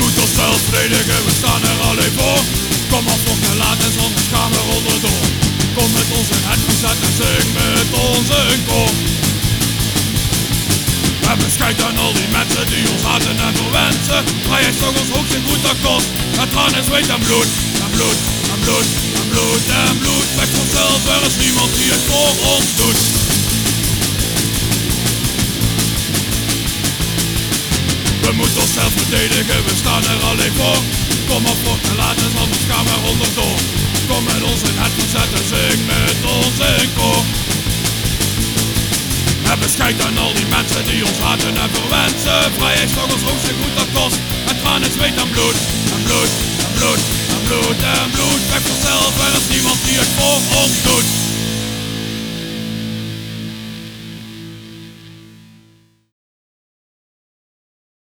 onszelf verdedigen, we staan er alleen voor. Kom op, volk en laat en soms gaan we onderdoor. Kom met in het verzet en zing met ons een koor. We hebben aan al die mensen die ons haten en verwensen. Vrijheid toch ons hoogst en goed akkoord. Het tranen, zweet en bloed, en bloed, en bloed, en bloed, en bloed. Weg vanzelf, is niemand die het voor ons doet. We moeten onszelf verdedigen, voor. Kom op, vocht en laat ons anders gaan we onderdoor. Kom met ons in het verzet en zing met ons in koor. Hebben scheid aan al die mensen die ons haten en verwensen. Vrijheid toch ons hoogste goed dat kost. Het tranen, zweet en bloed, en bloed, en bloed, en bloed, en bloed. Weg vanzelf, er is niemand die het.